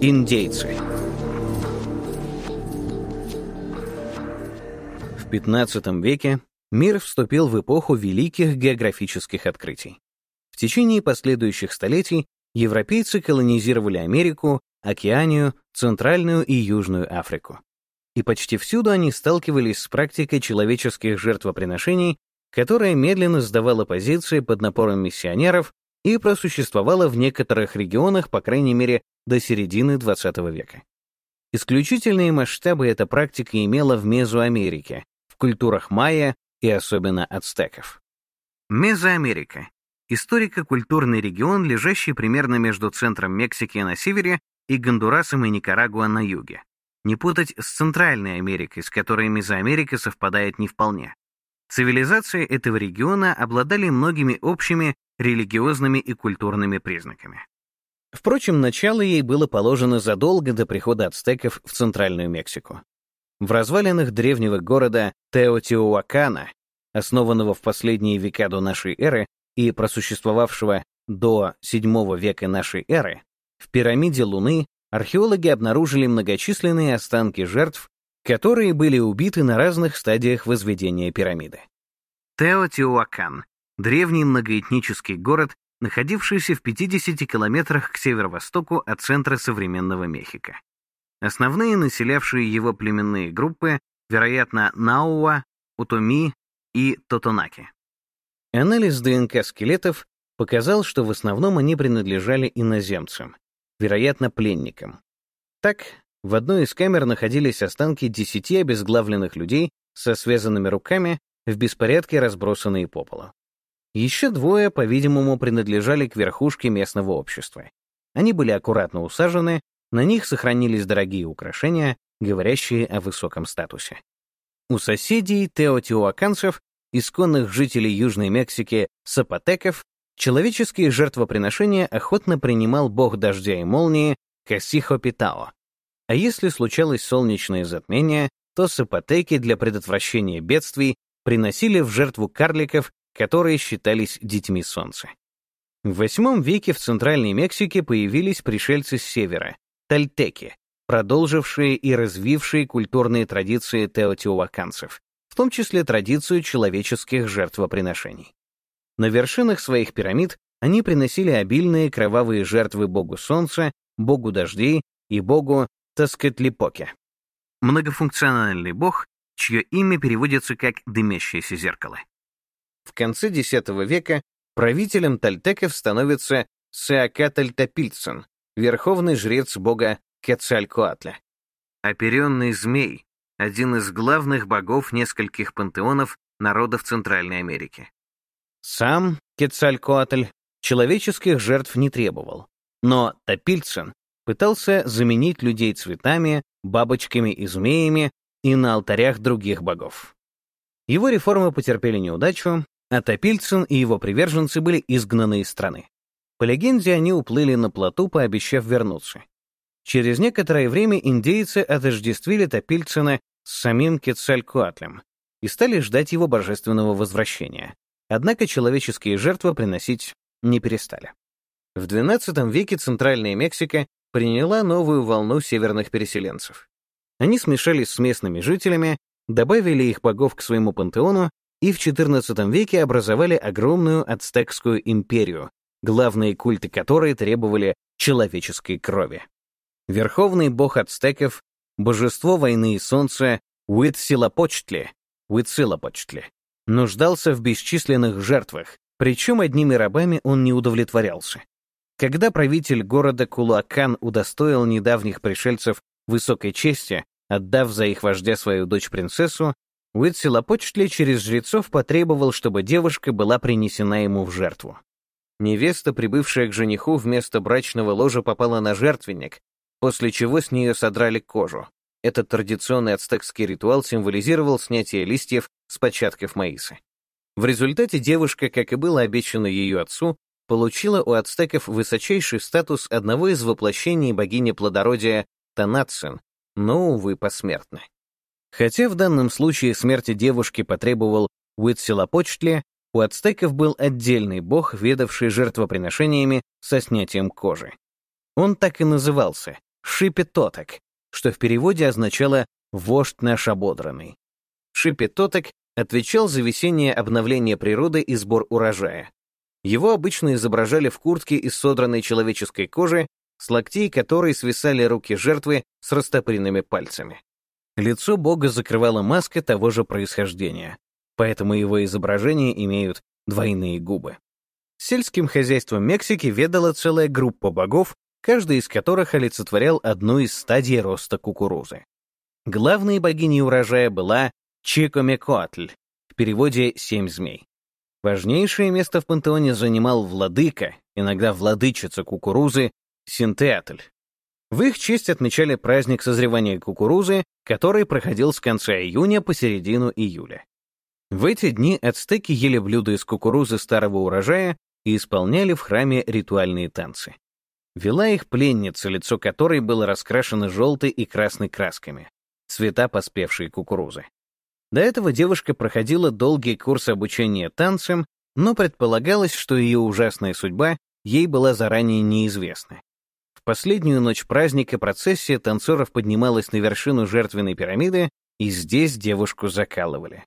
Индейцы В XV веке мир вступил в эпоху великих географических открытий. В течение последующих столетий европейцы колонизировали Америку, Океанию, Центральную и Южную Африку. И почти всюду они сталкивались с практикой человеческих жертвоприношений, которая медленно сдавала позиции под напором миссионеров и просуществовала в некоторых регионах, по крайней мере, до середины XX века. Исключительные масштабы эта практика имела в Мезоамерике, в культурах майя и особенно ацтеков. Мезоамерика — историко-культурный регион, лежащий примерно между центром Мексики на севере и Гондурасом и Никарагуа на юге. Не путать с Центральной Америкой, с которой Мезоамерика совпадает не вполне. Цивилизации этого региона обладали многими общими религиозными и культурными признаками. Впрочем, начало ей было положено задолго до прихода ацтеков в Центральную Мексику. В развалинах древнего города Теотиуакана, основанного в последние века до нашей эры и просуществовавшего до VII века нашей эры, в пирамиде Луны археологи обнаружили многочисленные останки жертв, которые были убиты на разных стадиях возведения пирамиды. Теотиуакан — древний многоэтнический город, находившийся в 50 километрах к северо-востоку от центра современного Мехико. Основные населявшие его племенные группы, вероятно, Науа, Утоми и Тотонаки. Анализ ДНК скелетов показал, что в основном они принадлежали иноземцам, вероятно, пленникам. Так, в одной из камер находились останки десяти обезглавленных людей со связанными руками, в беспорядке разбросанные по полу. Еще двое, по-видимому, принадлежали к верхушке местного общества. Они были аккуратно усажены, на них сохранились дорогие украшения, говорящие о высоком статусе. У соседей теотиуаканцев, исконных жителей Южной Мексики, сапотеков, человеческие жертвоприношения охотно принимал бог дождя и молнии Касихо Питао. А если случалось солнечное затмение, то сапотеки для предотвращения бедствий приносили в жертву карликов которые считались детьми Солнца. В VIII веке в Центральной Мексике появились пришельцы с севера — тальтеки, продолжившие и развившие культурные традиции теотиуаканцев, в том числе традицию человеческих жертвоприношений. На вершинах своих пирамид они приносили обильные кровавые жертвы богу солнца, богу дождей и богу Таскетлипоке. Многофункциональный бог, чье имя переводится как «дымящееся зеркало». В конце X века правителем тальтеков становится Сеакатльтопильцин, верховный жрец бога Кецалькоатля. Оперенный змей — один из главных богов нескольких пантеонов народов Центральной Америки. Сам Кецалькоатль человеческих жертв не требовал, но Топильцин пытался заменить людей цветами, бабочками и змеями и на алтарях других богов. Его реформы потерпели неудачу, а Топильцин и его приверженцы были изгнаны из страны. По легенде, они уплыли на плоту, пообещав вернуться. Через некоторое время индейцы отождествили Топильцина с самим Кецалькуатлем и стали ждать его божественного возвращения. Однако человеческие жертвы приносить не перестали. В XII веке Центральная Мексика приняла новую волну северных переселенцев. Они смешались с местными жителями, добавили их богов к своему пантеону и в XIV веке образовали огромную ацтекскую империю, главные культы которой требовали человеческой крови. Верховный бог ацтеков, божество войны и солнца Уитсилапочтли, Уитсилапочтли, нуждался в бесчисленных жертвах, причем одними рабами он не удовлетворялся. Когда правитель города Кулуакан удостоил недавних пришельцев высокой чести, отдав за их вождя свою дочь-принцессу, Уитсилопочтли через жрецов потребовал, чтобы девушка была принесена ему в жертву. Невеста, прибывшая к жениху, вместо брачного ложа попала на жертвенник, после чего с нее содрали кожу. Этот традиционный ацтекский ритуал символизировал снятие листьев с початков маиса. В результате девушка, как и было обещано ее отцу, получила у ацтеков высочайший статус одного из воплощений богини плодородия Танатсен, но, увы, посмертно. Хотя в данном случае смерти девушки потребовал Уитсилопочтли, у ацтеков был отдельный бог, ведавший жертвоприношениями со снятием кожи. Он так и назывался Шипетоток, что в переводе означало «вождь наш ободранный». Шипетоток отвечал за весеннее обновление природы и сбор урожая. Его обычно изображали в куртке из содранной человеческой кожи, с локтей которой свисали руки жертвы с растопыренными пальцами. Лицо бога закрывала маска того же происхождения, поэтому его изображения имеют двойные губы. Сельским хозяйством Мексики ведала целая группа богов, каждый из которых олицетворял одну из стадий роста кукурузы. Главной богиней урожая была Чикомекоатль, в переводе «семь змей». Важнейшее место в пантеоне занимал владыка, иногда владычица кукурузы, Синтеатль. В их честь отмечали праздник созревания кукурузы, который проходил с конца июня по середину июля. В эти дни ацтеки ели блюда из кукурузы старого урожая и исполняли в храме ритуальные танцы. Вела их пленница, лицо которой было раскрашено желтой и красной красками, цвета поспевшей кукурузы. До этого девушка проходила долгий курс обучения танцам, но предполагалось, что ее ужасная судьба ей была заранее неизвестна. В последнюю ночь праздника процессия танцоров поднималась на вершину жертвенной пирамиды, и здесь девушку закалывали.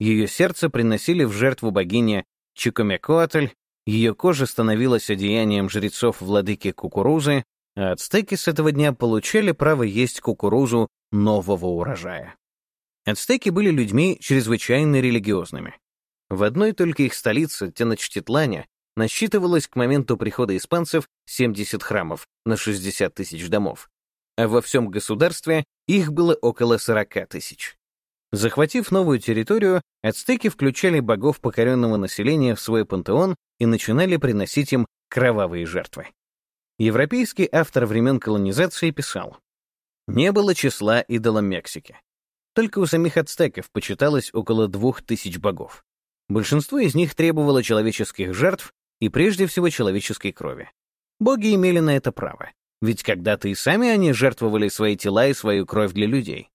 Ее сердце приносили в жертву богине Чикомекоатль, ее кожа становилась одеянием жрецов владыки кукурузы, а ацтеки с этого дня получали право есть кукурузу нового урожая. Ацтеки были людьми чрезвычайно религиозными. В одной только их столице, Теночтитлане, насчитывалось к моменту прихода испанцев 70 храмов на 60 тысяч домов, а во всем государстве их было около 40 тысяч. Захватив новую территорию, ацтеки включали богов покоренного населения в свой пантеон и начинали приносить им кровавые жертвы. Европейский автор времен колонизации писал, «Не было числа идолам Мексики. Только у самих ацтеков почиталось около двух тысяч богов. Большинство из них требовало человеческих жертв и прежде всего человеческой крови. Боги имели на это право, ведь когда-то и сами они жертвовали свои тела и свою кровь для людей.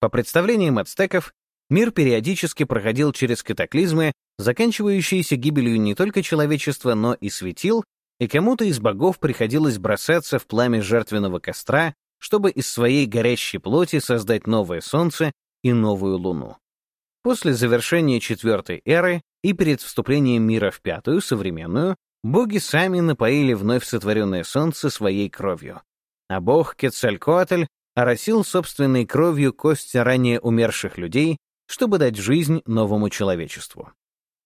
По представлениям ацтеков, мир периодически проходил через катаклизмы, заканчивающиеся гибелью не только человечества, но и светил, и кому-то из богов приходилось бросаться в пламя жертвенного костра, чтобы из своей горящей плоти создать новое Солнце и новую Луну. После завершения четвертой эры и перед вступлением мира в пятую, современную, боги сами напоили вновь сотворенное Солнце своей кровью. А бог Кецалькоатль оросил собственной кровью кости ранее умерших людей, чтобы дать жизнь новому человечеству.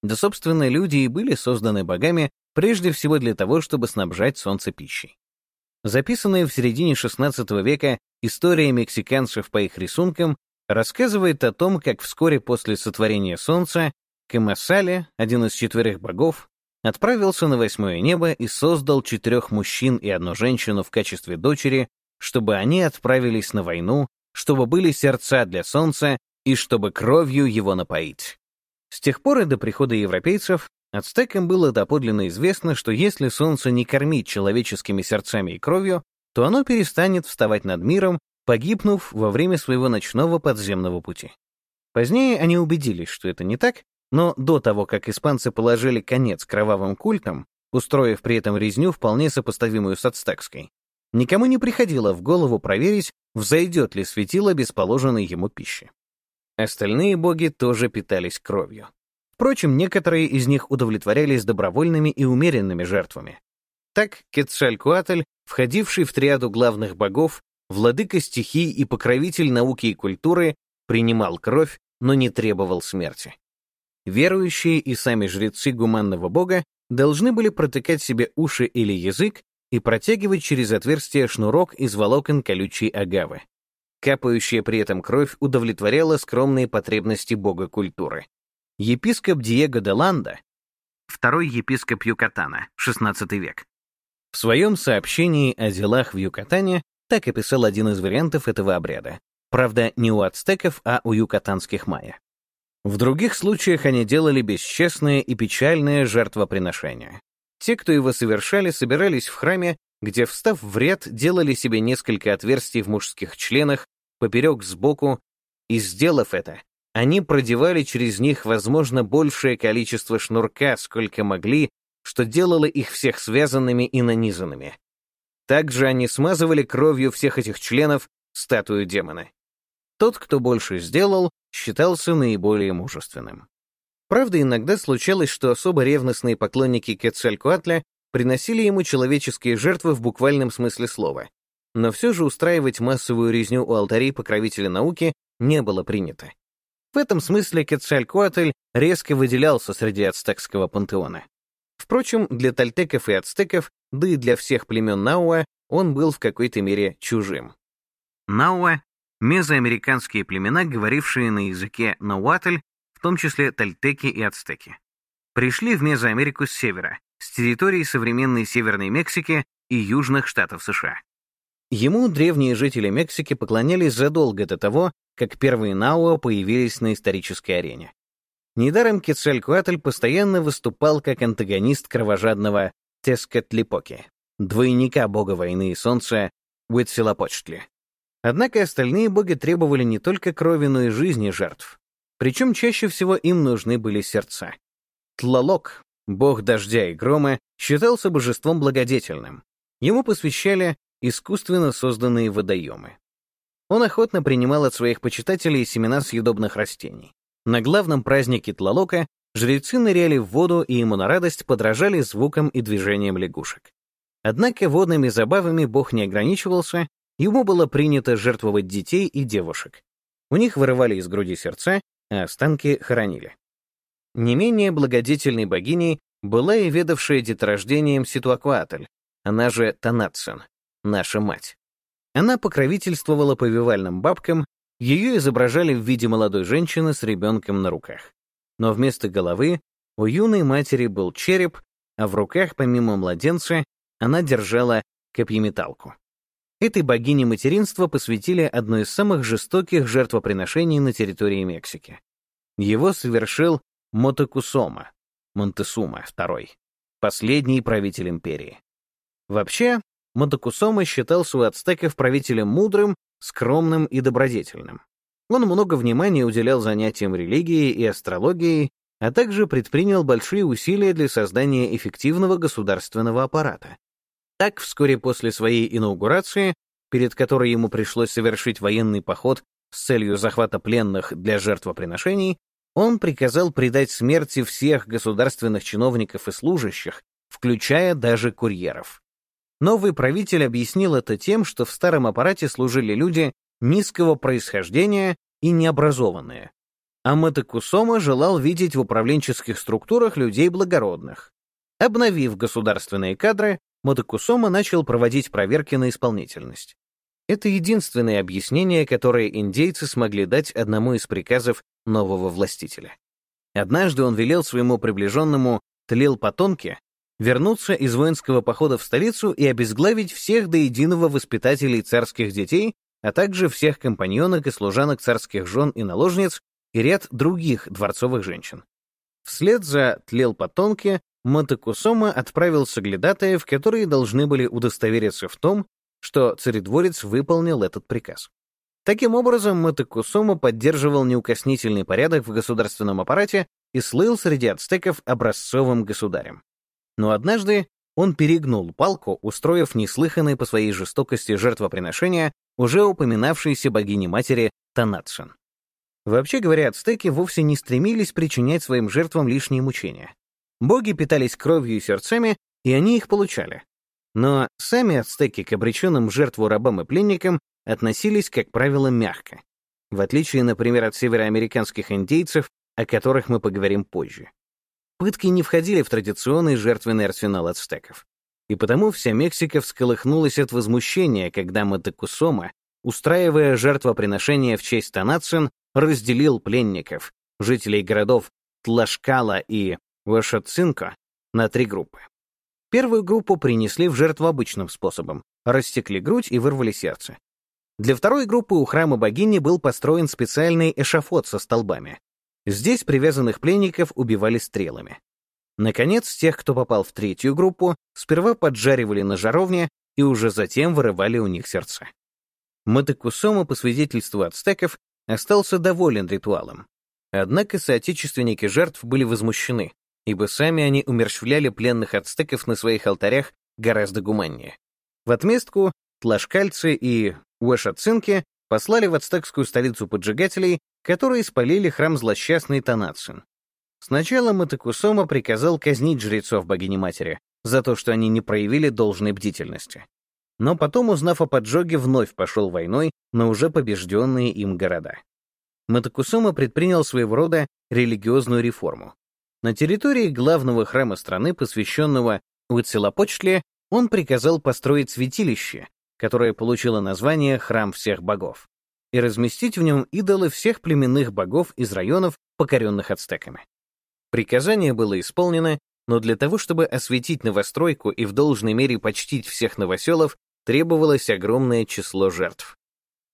Да, собственно, люди и были созданы богами прежде всего для того, чтобы снабжать Солнце пищей. Записанная в середине XVI века история мексиканцев по их рисункам рассказывает о том, как вскоре после сотворения Солнца Камасале, один из четверых богов, отправился на восьмое небо и создал четырех мужчин и одну женщину в качестве дочери, чтобы они отправились на войну, чтобы были сердца для Солнца и чтобы кровью его напоить. С тех пор и до прихода европейцев Ацтекам было доподлинно известно, что если солнце не кормить человеческими сердцами и кровью, то оно перестанет вставать над миром, погибнув во время своего ночного подземного пути. Позднее они убедились, что это не так, но до того, как испанцы положили конец кровавым культам, устроив при этом резню, вполне сопоставимую с ацтекской, никому не приходило в голову проверить, взойдет ли светило без положенной ему пищи. Остальные боги тоже питались кровью. Впрочем, некоторые из них удовлетворялись добровольными и умеренными жертвами. Так Кецалькуатль, входивший в триаду главных богов, владыка стихий и покровитель науки и культуры, принимал кровь, но не требовал смерти. Верующие и сами жрецы гуманного бога должны были протыкать себе уши или язык и протягивать через отверстие шнурок из волокон колючей агавы. Капающая при этом кровь удовлетворяла скромные потребности бога культуры. Епископ Диего де Ланда, второй епископ Юкатана, XVI век, в своем сообщении о делах в Юкатане так описал один из вариантов этого обряда. Правда, не у ацтеков, а у юкатанских майя. В других случаях они делали бесчестное и печальное жертвоприношение. Те, кто его совершали, собирались в храме, где, встав в ряд, делали себе несколько отверстий в мужских членах, поперек сбоку, и, сделав это, они продевали через них, возможно, большее количество шнурка, сколько могли, что делало их всех связанными и нанизанными. Также они смазывали кровью всех этих членов статую демона. Тот, кто больше сделал, считался наиболее мужественным. Правда, иногда случалось, что особо ревностные поклонники Кецалькуатля приносили ему человеческие жертвы в буквальном смысле слова. Но все же устраивать массовую резню у алтарей покровителя науки не было принято. В этом смысле Кецалькуатль резко выделялся среди ацтекского пантеона. Впрочем, для тальтеков и ацтеков, да и для всех племен Науа, он был в какой-то мере чужим. Науа — мезоамериканские племена, говорившие на языке науатль, в том числе тальтеки и ацтеки. Пришли в Мезоамерику с севера, с территории современной Северной Мексики и южных штатов США. Ему древние жители Мексики поклонялись задолго до того, как первые Науа появились на исторической арене. Недаром Кецалькуатль постоянно выступал как антагонист кровожадного Тескатлипоки, двойника бога войны и солнца Уитсилапочтли. Однако остальные боги требовали не только крови, но и жизни жертв. Причем чаще всего им нужны были сердца. Тлалок, бог дождя и грома, считался божеством благодетельным. Ему посвящали искусственно созданные водоемы. Он охотно принимал от своих почитателей семена съедобных растений. На главном празднике Тлалока жрецы ныряли в воду и ему на радость подражали звукам и движениям лягушек. Однако водными забавами бог не ограничивался, ему было принято жертвовать детей и девушек. У них вырывали из груди сердца, а останки хоронили. Не менее благодетельной богиней была и ведавшая деторождением Ситуакуатль, она же Танатсен, наша мать. Она покровительствовала повивальным бабкам, ее изображали в виде молодой женщины с ребенком на руках. Но вместо головы у юной матери был череп, а в руках, помимо младенца, она держала копьеметалку. Этой богине материнства посвятили одно из самых жестоких жертвоприношений на территории Мексики. Его совершил Мотокусома, Монтесума II, последний правитель империи. Вообще, Мотокусома считался у ацтеков правителем мудрым, скромным и добродетельным. Он много внимания уделял занятиям религией и астрологией, а также предпринял большие усилия для создания эффективного государственного аппарата. Так, вскоре после своей инаугурации, перед которой ему пришлось совершить военный поход с целью захвата пленных для жертвоприношений, он приказал предать смерти всех государственных чиновников и служащих, включая даже курьеров. Новый правитель объяснил это тем, что в старом аппарате служили люди низкого происхождения и необразованные. А Матакусома желал видеть в управленческих структурах людей благородных. Обновив государственные кадры, Матакусома начал проводить проверки на исполнительность. Это единственное объяснение, которое индейцы смогли дать одному из приказов нового властителя. Однажды он велел своему приближенному Тлил Патонке вернуться из воинского похода в столицу и обезглавить всех до единого воспитателей царских детей, а также всех компаньонок и служанок царских жен и наложниц и ряд других дворцовых женщин. Вслед за Тлел Потонки Матакусома отправил соглядатаев, которые должны были удостовериться в том, что царедворец выполнил этот приказ. Таким образом, Матакусома поддерживал неукоснительный порядок в государственном аппарате и слыл среди ацтеков образцовым государем. Но однажды он перегнул палку, устроив неслыханное по своей жестокости жертвоприношение уже упоминавшейся богини-матери Танатшин. Вообще говоря, ацтеки вовсе не стремились причинять своим жертвам лишние мучения. Боги питались кровью и сердцами, и они их получали. Но сами ацтеки к обреченным жертву рабам и пленникам относились, как правило, мягко, в отличие, например, от североамериканских индейцев, о которых мы поговорим позже. Пытки не входили в традиционный жертвенный арсенал ацтеков. И потому вся Мексика всколыхнулась от возмущения, когда Матекусома, устраивая жертвоприношение в честь Танацин, разделил пленников, жителей городов Тлашкала и Вашацинко, на три группы. Первую группу принесли в жертву обычным способом, растекли грудь и вырвали сердце. Для второй группы у храма богини был построен специальный эшафот со столбами, Здесь привязанных пленников убивали стрелами. Наконец, тех, кто попал в третью группу, сперва поджаривали на жаровне и уже затем вырывали у них сердца. Матекусома, по свидетельству ацтеков, остался доволен ритуалом. Однако соотечественники жертв были возмущены, ибо сами они умерщвляли пленных ацтеков на своих алтарях гораздо гуманнее. В отместку тлашкальцы и уэшацинки послали в ацтекскую столицу поджигателей, которые спалили храм злосчастный Танацин. Сначала Матакусома приказал казнить жрецов богини-матери за то, что они не проявили должной бдительности. Но потом, узнав о поджоге, вновь пошел войной на уже побежденные им города. Матакусома предпринял своего рода религиозную реформу. На территории главного храма страны, посвященного Уицелопочтле, он приказал построить святилище, которое получило название «Храм всех богов», и разместить в нем идолы всех племенных богов из районов, покоренных ацтеками. Приказание было исполнено, но для того, чтобы осветить новостройку и в должной мере почтить всех новоселов, требовалось огромное число жертв.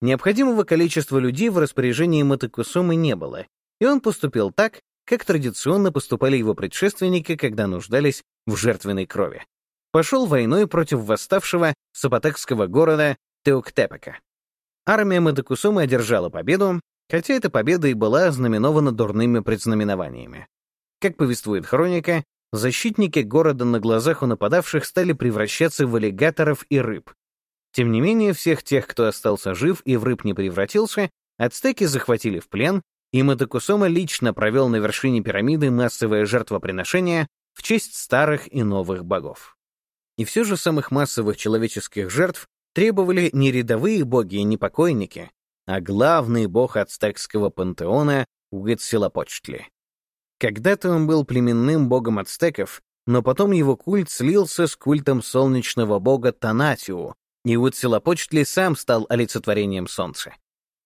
Необходимого количества людей в распоряжении Матакусумы не было, и он поступил так, как традиционно поступали его предшественники, когда нуждались в жертвенной крови. Пошел войной против восставшего сапотекского города Теоктепека. Армия Матакусумы одержала победу, хотя эта победа и была ознаменована дурными предзнаменованиями. Как повествует хроника, защитники города на глазах у нападавших стали превращаться в аллигаторов и рыб. Тем не менее, всех тех, кто остался жив и в рыб не превратился, ацтеки захватили в плен, и Матакусома лично провел на вершине пирамиды массовое жертвоприношение в честь старых и новых богов. И все же самых массовых человеческих жертв требовали не рядовые боги и не покойники, а главный бог ацтекского пантеона Угитсилопочтли. Когда-то он был племенным богом ацтеков, но потом его культ слился с культом солнечного бога Танатиу, и Уцелопочтли сам стал олицетворением солнца.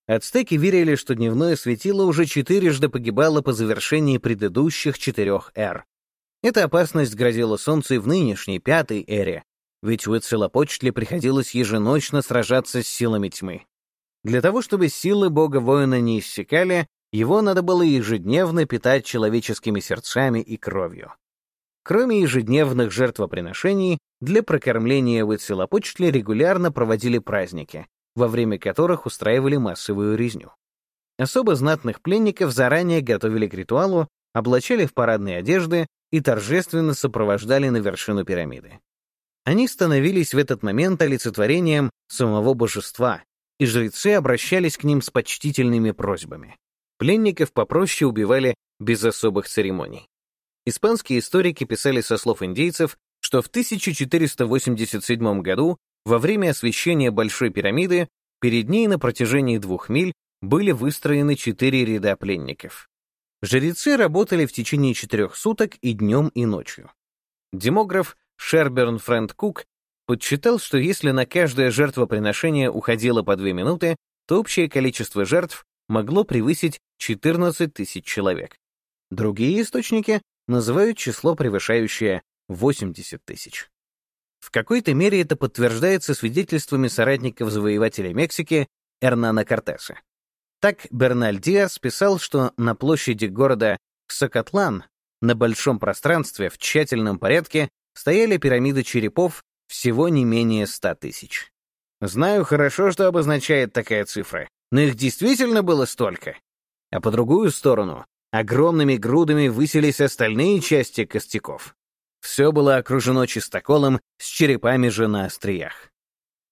Ацтеки верили, что дневное светило уже четырежды погибало по завершении предыдущих четырех эр. Эта опасность грозила солнцу и в нынешней, пятой эре, ведь Уцелопочтли приходилось еженочно сражаться с силами тьмы. Для того, чтобы силы бога-воина не иссякали, его надо было ежедневно питать человеческими сердцами и кровью. Кроме ежедневных жертвоприношений, для прокормления Уитсилопочтли регулярно проводили праздники, во время которых устраивали массовую резню. Особо знатных пленников заранее готовили к ритуалу, облачали в парадные одежды и торжественно сопровождали на вершину пирамиды. Они становились в этот момент олицетворением самого божества, и жрецы обращались к ним с почтительными просьбами. Пленников попроще убивали без особых церемоний. Испанские историки писали со слов индейцев, что в 1487 году, во время освящения Большой пирамиды, перед ней на протяжении двух миль были выстроены четыре ряда пленников. Жрецы работали в течение четырех суток и днем, и ночью. Демограф Шерберн Фрэнд Кук подсчитал, что если на каждое жертвоприношение уходило по две минуты, то общее количество жертв могло превысить 14 тысяч человек. Другие источники называют число, превышающее 80 тысяч. В какой-то мере это подтверждается свидетельствами соратников завоевателя Мексики Эрнана Кортеса. Так Берналь Диас писал, что на площади города Ксакатлан на большом пространстве в тщательном порядке стояли пирамиды черепов всего не менее 100 тысяч. Знаю хорошо, что обозначает такая цифра, но их действительно было столько. А по другую сторону огромными грудами высились остальные части костяков. Все было окружено чистоколом с черепами же на остриях.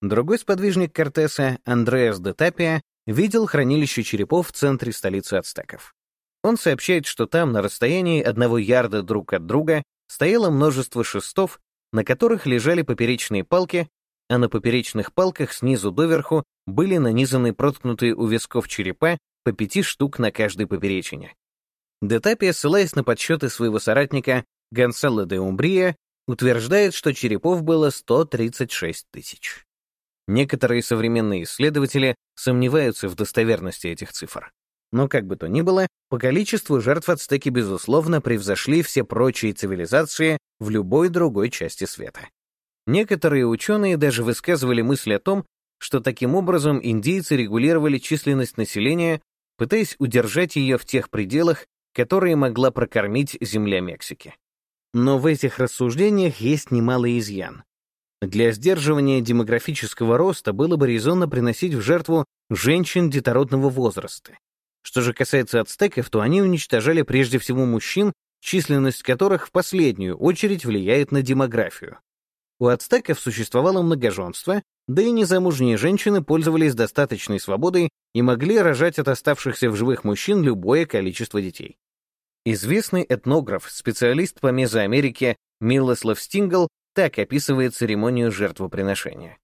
Другой сподвижник Кортеса, Андреас де Тапия, видел хранилище черепов в центре столицы ацтеков. Он сообщает, что там, на расстоянии одного ярда друг от друга, стояло множество шестов, на которых лежали поперечные палки, а на поперечных палках снизу доверху были нанизаны проткнутые у висков черепа по пяти штук на каждой поперечине. Детапия, ссылаясь на подсчеты своего соратника Гонсало де Умбрия, утверждает, что черепов было 136 тысяч. Некоторые современные исследователи сомневаются в достоверности этих цифр. Но как бы то ни было, по количеству жертв ацтеки, безусловно, превзошли все прочие цивилизации в любой другой части света. Некоторые ученые даже высказывали мысль о том, что таким образом индейцы регулировали численность населения, пытаясь удержать ее в тех пределах, которые могла прокормить земля Мексики. Но в этих рассуждениях есть немалый изъян. Для сдерживания демографического роста было бы резонно приносить в жертву женщин детородного возраста. Что же касается ацтеков, то они уничтожали прежде всего мужчин, численность которых в последнюю очередь влияет на демографию. У ацтеков существовало многоженство, да и незамужние женщины пользовались достаточной свободой и могли рожать от оставшихся в живых мужчин любое количество детей. Известный этнограф, специалист по Мезоамерике Милослав Стингл так описывает церемонию жертвоприношения.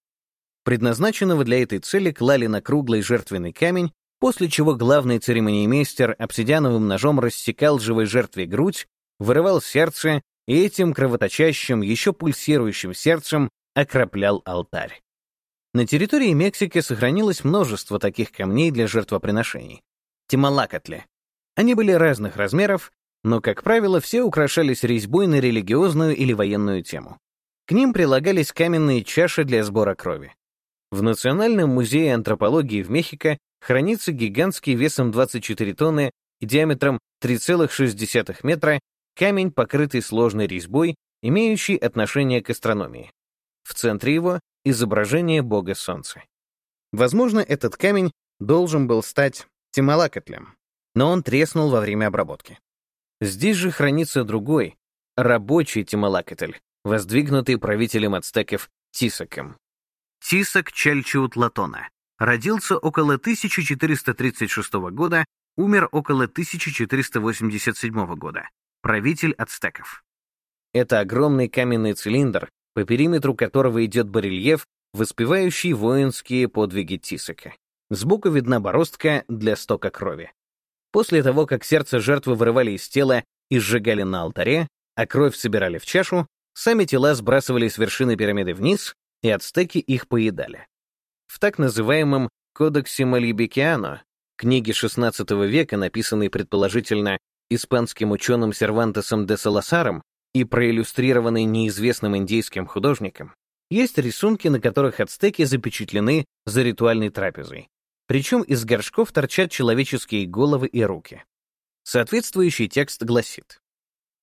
Предназначенного для этой цели клали на круглый жертвенный камень, после чего главный церемониймейстер обсидиановым ножом рассекал живой жертве грудь, вырывал сердце и этим кровоточащим, еще пульсирующим сердцем окроплял алтарь. На территории Мексики сохранилось множество таких камней для жертвоприношений. Тималакатли. Они были разных размеров, но, как правило, все украшались резьбой на религиозную или военную тему. К ним прилагались каменные чаши для сбора крови. В Национальном музее антропологии в Мехико хранится гигантский весом 24 тонны и диаметром 3,6 метра камень, покрытый сложной резьбой, имеющий отношение к астрономии. В центре его — изображение бога Солнца. Возможно, этот камень должен был стать Тималакатлем, но он треснул во время обработки. Здесь же хранится другой, рабочий Тималакатль, воздвигнутый правителем ацтеков Тисаком. Тисак Чальчиут Латона родился около 1436 года, умер около 1487 года правитель ацтеков. Это огромный каменный цилиндр, по периметру которого идет барельеф, воспевающий воинские подвиги Тисака. Сбоку видна бороздка для стока крови. После того, как сердце жертвы вырывали из тела и сжигали на алтаре, а кровь собирали в чашу, сами тела сбрасывали с вершины пирамиды вниз, и ацтеки их поедали. В так называемом «Кодексе Мальебекиано», книге XVI века, написанной предположительно испанским ученым Сервантесом де Саласаром и проиллюстрированный неизвестным индейским художником, есть рисунки, на которых ацтеки запечатлены за ритуальной трапезой. Причем из горшков торчат человеческие головы и руки. Соответствующий текст гласит.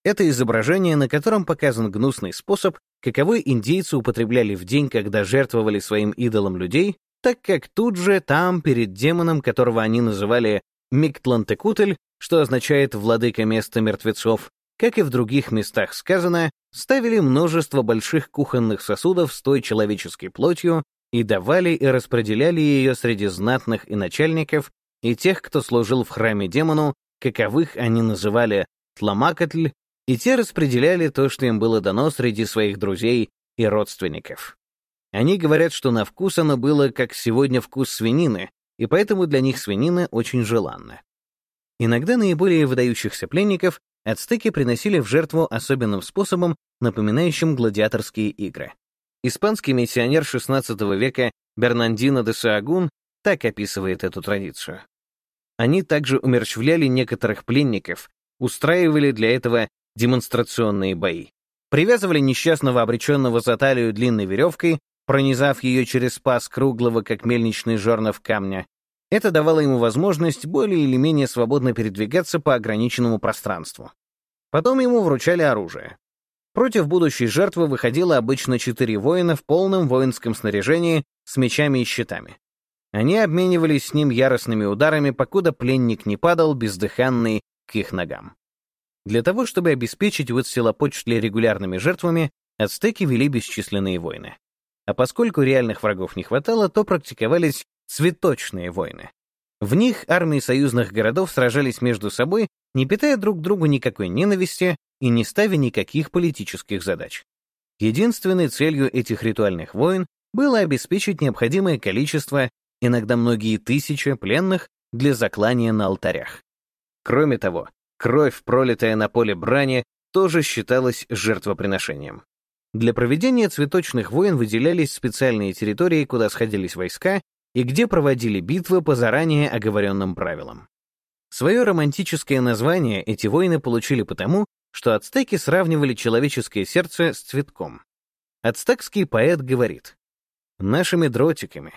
Это изображение, на котором показан гнусный способ, каковой индейцы употребляли в день, когда жертвовали своим идолам людей, так как тут же там, перед демоном, которого они называли Миктлантекутль, что означает «владыка места мертвецов», как и в других местах сказано, ставили множество больших кухонных сосудов с той человеческой плотью и давали и распределяли ее среди знатных и начальников, и тех, кто служил в храме демону, каковых они называли Тламакатль, и те распределяли то, что им было дано среди своих друзей и родственников. Они говорят, что на вкус оно было, как сегодня вкус свинины, и поэтому для них свинина очень желанна. Иногда наиболее выдающихся пленников ацтеки приносили в жертву особенным способом, напоминающим гладиаторские игры. Испанский миссионер XVI века Бернандино де Саагун так описывает эту традицию. Они также умерщвляли некоторых пленников, устраивали для этого демонстрационные бои. Привязывали несчастного обреченного за талию длинной веревкой, пронизав ее через паз круглого, как мельничный жернов камня, это давало ему возможность более или менее свободно передвигаться по ограниченному пространству. Потом ему вручали оружие. Против будущей жертвы выходило обычно четыре воина в полном воинском снаряжении с мечами и щитами. Они обменивались с ним яростными ударами, покуда пленник не падал бездыханный к их ногам. Для того, чтобы обеспечить Уитсилопочтли регулярными жертвами, ацтеки вели бесчисленные войны. А поскольку реальных врагов не хватало, то практиковались цветочные войны. В них армии союзных городов сражались между собой, не питая друг другу никакой ненависти и не ставя никаких политических задач. Единственной целью этих ритуальных войн было обеспечить необходимое количество, иногда многие тысячи пленных, для заклания на алтарях. Кроме того, кровь, пролитая на поле брани, тоже считалась жертвоприношением. Для проведения цветочных войн выделялись специальные территории, куда сходились войска, и где проводили битвы по заранее оговоренным правилам. Свое романтическое название эти войны получили потому, что ацтеки сравнивали человеческое сердце с цветком. Ацтекский поэт говорит, «Нашими дротиками,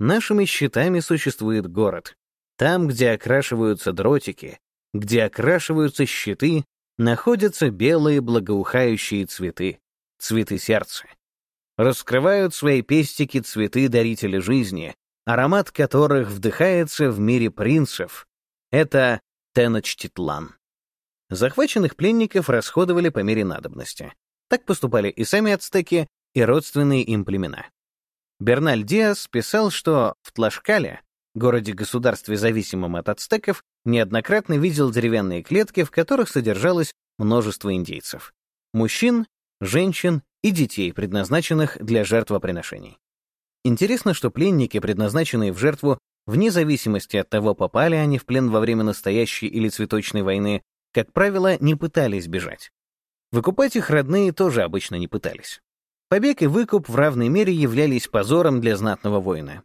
нашими щитами существует город. Там, где окрашиваются дротики, где окрашиваются щиты, находятся белые благоухающие цветы, цветы сердца. Раскрывают свои пестики цветы дарители жизни, аромат которых вдыхается в мире принцев. Это Теночтитлан. Захваченных пленников расходовали по мере надобности. Так поступали и сами ацтеки, и родственные им племена. Берналь Диас писал, что в Тлашкале, городе-государстве, зависимом от ацтеков, неоднократно видел деревянные клетки, в которых содержалось множество индейцев. Мужчин, женщин и детей, предназначенных для жертвоприношений. Интересно, что пленники, предназначенные в жертву, вне зависимости от того, попали они в плен во время настоящей или цветочной войны, как правило, не пытались бежать. Выкупать их родные тоже обычно не пытались. Побег и выкуп в равной мере являлись позором для знатного воина.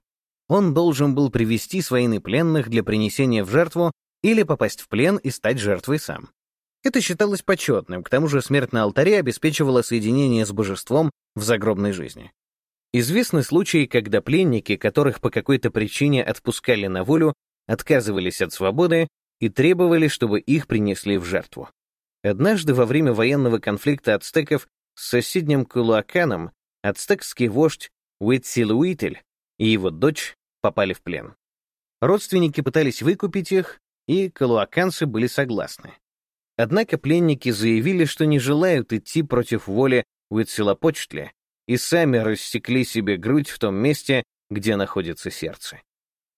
Он должен был привести с войны пленных для принесения в жертву или попасть в плен и стать жертвой сам. Это считалось почетным, к тому же смерть на алтаре обеспечивала соединение с божеством в загробной жизни. Известны случаи, когда пленники, которых по какой-то причине отпускали на волю, отказывались от свободы и требовали, чтобы их принесли в жертву. Однажды во время военного конфликта ацтеков с соседним Кулуаканом ацтекский вождь Уитсилуитель и его дочь попали в плен. Родственники пытались выкупить их, и калуаканцы были согласны. Однако пленники заявили, что не желают идти против воли Уитсилопочтля и сами рассекли себе грудь в том месте, где находится сердце.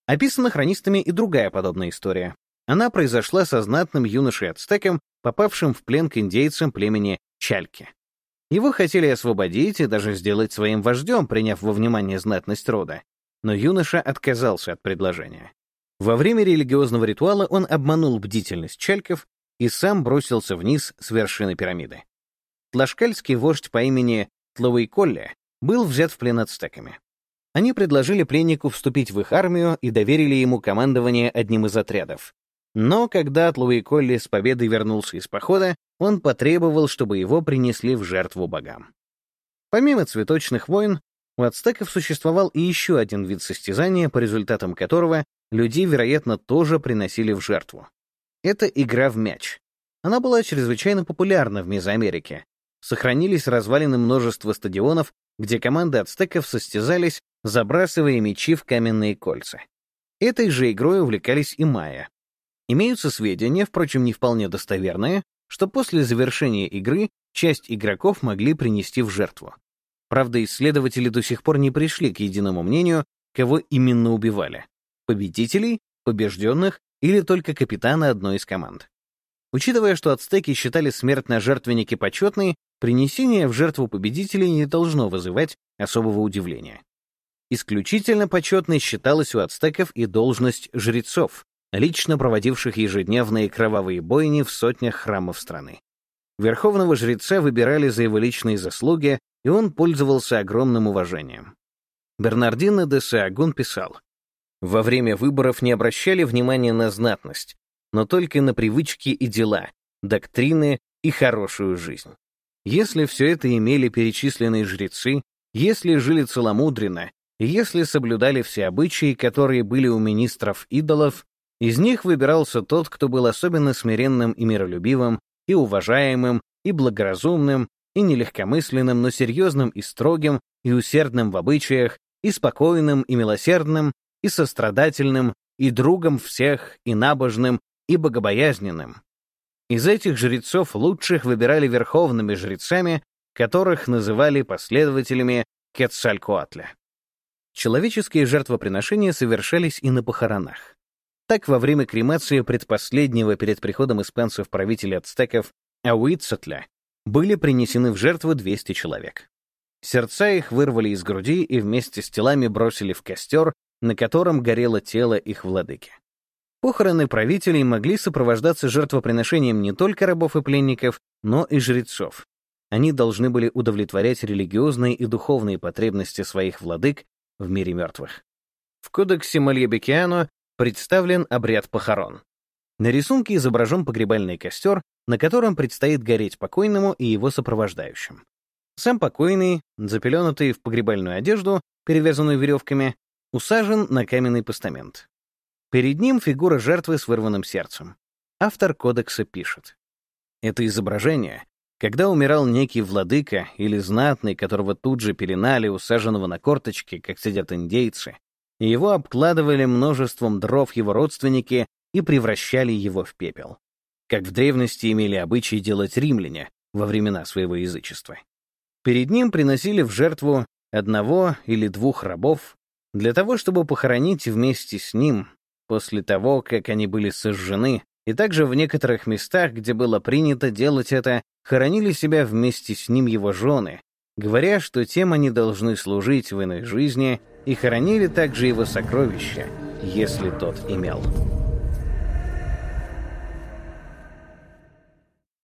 Описана хронистами и другая подобная история. Она произошла со знатным юношей-ацтеком, попавшим в плен к индейцам племени Чальки. Его хотели освободить и даже сделать своим вождем, приняв во внимание знатность рода, но юноша отказался от предложения. Во время религиозного ритуала он обманул бдительность чальков и сам бросился вниз с вершины пирамиды. Тлашкальский вождь по имени Тлауиколле был взят в плен ацтеками. Они предложили пленнику вступить в их армию и доверили ему командование одним из отрядов. Но когда Тлауиколле с победой вернулся из похода, он потребовал, чтобы его принесли в жертву богам. Помимо цветочных войн, у ацтеков существовал и еще один вид состязания, по результатам которого людей, вероятно, тоже приносили в жертву. Это игра в мяч. Она была чрезвычайно популярна в Мезоамерике. Сохранились развалины множества стадионов, где команды ацтеков состязались, забрасывая мячи в каменные кольца. Этой же игрой увлекались и майя. Имеются сведения, впрочем, не вполне достоверные, что после завершения игры часть игроков могли принести в жертву. Правда, исследователи до сих пор не пришли к единому мнению, кого именно убивали — победителей, побежденных или только капитана одной из команд. Учитывая, что ацтеки считали смерть на жертвеннике почетной, принесение в жертву победителей не должно вызывать особого удивления. Исключительно почетной считалась у ацтеков и должность жрецов, лично проводивших ежедневные кровавые бойни в сотнях храмов страны. Верховного жреца выбирали за его личные заслуги, и он пользовался огромным уважением. Бернардино де Саагун писал, «Во время выборов не обращали внимания на знатность, но только на привычки и дела, доктрины и хорошую жизнь. Если все это имели перечисленные жрецы, если жили целомудренно, если соблюдали все обычаи, которые были у министров-идолов, из них выбирался тот, кто был особенно смиренным и миролюбивым, и уважаемым, и благоразумным, и нелегкомысленным, но серьезным и строгим, и усердным в обычаях, и спокойным, и милосердным, и сострадательным, и другом всех, и набожным, и богобоязненным. Из этих жрецов лучших выбирали верховными жрецами, которых называли последователями Кетцалькоатля. Человеческие жертвоприношения совершались и на похоронах. Так, во время кремации предпоследнего перед приходом испанцев правителя ацтеков Ауицатля были принесены в жертву 200 человек. Сердца их вырвали из груди и вместе с телами бросили в костер, на котором горело тело их владыки. Похороны правителей могли сопровождаться жертвоприношением не только рабов и пленников, но и жрецов. Они должны были удовлетворять религиозные и духовные потребности своих владык в мире мертвых. В кодексе Мальебекиано представлен обряд похорон. На рисунке изображен погребальный костер, на котором предстоит гореть покойному и его сопровождающим. Сам покойный, запеленутый в погребальную одежду, перевязанную веревками, усажен на каменный постамент. Перед ним фигура жертвы с вырванным сердцем. Автор кодекса пишет. Это изображение, когда умирал некий владыка или знатный, которого тут же пеленали, усаженного на корточки, как сидят индейцы, и его обкладывали множеством дров его родственники и превращали его в пепел. Как в древности имели обычай делать римляне во времена своего язычества. Перед ним приносили в жертву одного или двух рабов для того, чтобы похоронить вместе с ним после того, как они были сожжены, и также в некоторых местах, где было принято делать это, хоронили себя вместе с ним его жены, говоря, что тем они должны служить в иной жизни, и хоронили также его сокровища, если тот имел.